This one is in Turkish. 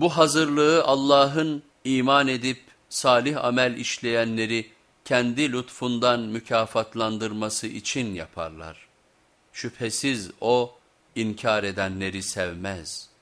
Bu hazırlığı Allah'ın iman edip salih amel işleyenleri kendi lütfundan mükafatlandırması için yaparlar. Şüphesiz O inkar edenleri sevmez.''